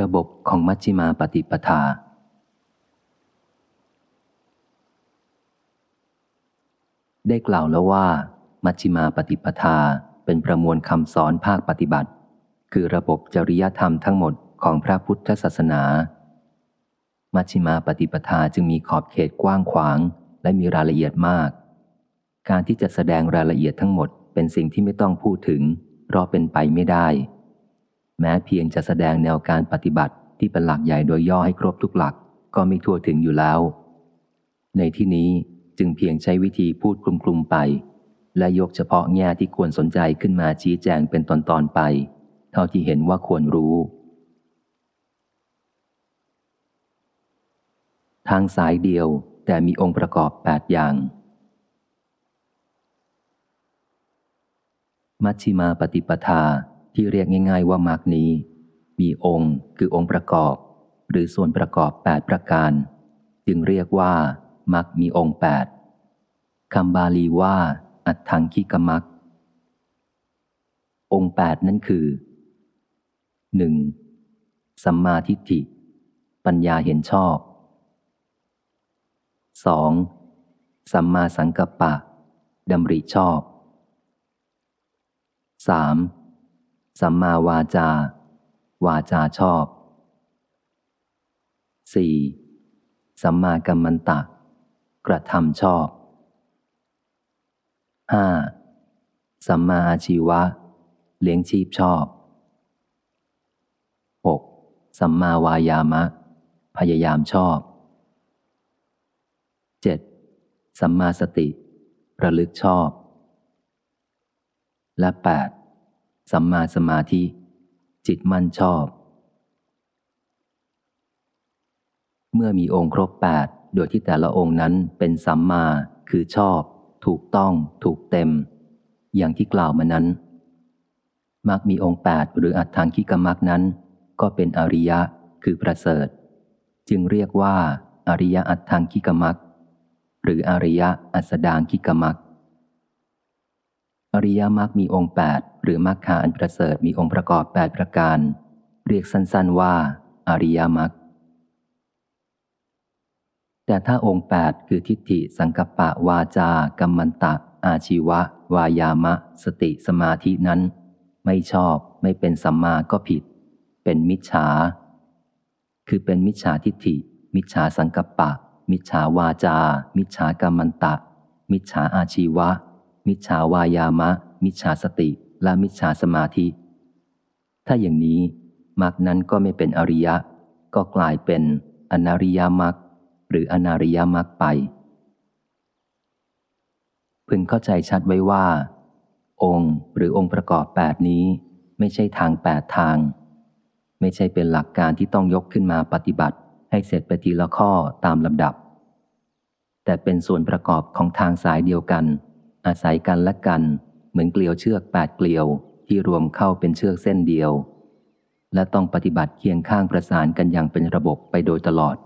ระบบของมัชฌิมาปฏิปทา ได้กล่าวแล้วว่า มัชฌิมาปฏิปทาเป็นประมวลคำสอนภาคปฏิบัติ คือระบบจริยธรรมทั้งหมดของพระพุทธศาสนา มัชฌิมาปฏิปทาจึงมีขอบเขตกว้างขวางและมีรายละเอียดมาก การที่จะแสดงรายละเอียดทั้งหมดเป็นสิ่งที่ไม่ต้องพูดถึง เพราะเป็นไปไม่ได้ แม้เพียงจะแสดงแนวการปฏิบัติที่เป็นหลักใหญ่โดยย่อให้ครบทุกหลักก็ไม่ทั่วถึงอยู่แล้ว ในที่นี้จึงเพียงใช้วิธีพูดคลุมๆไป และยกเฉพาะแง่ที่ควรสนใจขึ้นมาชี้แจงเป็นตอนๆไป เท่าที่เห็นว่าควรรู้ ทางสายเดียวแต่มีองค์ประกอบ 8 อย่าง มัชชิมาปฏิปทา ที่เรียกง่ายๆว่ามรรคนี้ มีองค์คือองค์ประกอบ หรือส่วนประกอบ 8 ประการ จึงเรียกว่ามรรคมีองค์ 8คำบาลีว่า อัตถังคิกมักองค์ 8 นั่นคือ 1. สัมมาทิฏฐิ ปัญญาเห็นชอบ 2. สัมมาสังกัปปะดำริชอบ 3. สัมมาวาจา วาจาชอบ 4. สัมมากัมมันตะ กระทำชอบ 5. สัมมาอาชีวะ เลี้ยงชีพชอบ 6. สัมมาวายามะ พยายามชอบ 7. สัมมาสติ ระลึกชอบ และ 8. สัมมาสมาธิ จิตมั่นชอบ เมื่อมีองค์ครบ8โดยที่แต่ละองค์นั้นเป็นสัมมาคือชอบ ถูกต้อง ถูกเต็ม อย่างที่กล่าวมานั้นมักมีองค์8หรืออัตถังคิกมักนั้น ก็เป็นอริยะคือประเสริฐ จึงเรียกว่า อริยะอัตถังคิกมักหรืออริยะอัสดางคิกมัก อริยมรรคมีองค์ 8 หรือมรรคาอันประเสริฐมีองค์ประกอบ 8 ประการ เรียกสั้นๆว่า อริยมรรคแต่ถ้าองค์ 8 คือทิฏฐิสังกปะวาจากัมมันตะ อาชีวะ วายามะ สติสมาธินั้น ไม่ชอบไม่เป็นสัมมาก็ผิด เป็นมิจฉา คือเป็นมิจฉาทิฏฐิ มิจฉาสังกปปะมิจฉาวาจา มิจฉากรรมันตะ มิจฉาอาชีวะ มิจฉาวายามะ มิจฉาสติ และมิจฉาสมาธิ ถ้าอย่างนี้มรรคนั้นก็ไม่เป็นอริยะ ก็กลายเป็นอนาริยมรรคหรืออนาริยมรรคไป พึงเข้าใจชัดไว้ว่า องค์หรือองค์ประกอบแปดนี้ไม่ใช่ทางแปดทาง ไม่ใช่เป็นหลักการที่ต้องยกขึ้นมาปฏิบัติ ให้เสร็จไปทีละข้อตามลำดับ แต่เป็นส่วนประกอบของทางสายเดียวกัน อาศัยกันและกัน เหมือนเกลียวเชือกแปดเกลียวที่รวมเข้าเป็นเชือกเส้นเดียว และต้องปฏิบัติเคียงข้างประสานกันอย่างเป็นระบบไปโดยตลอด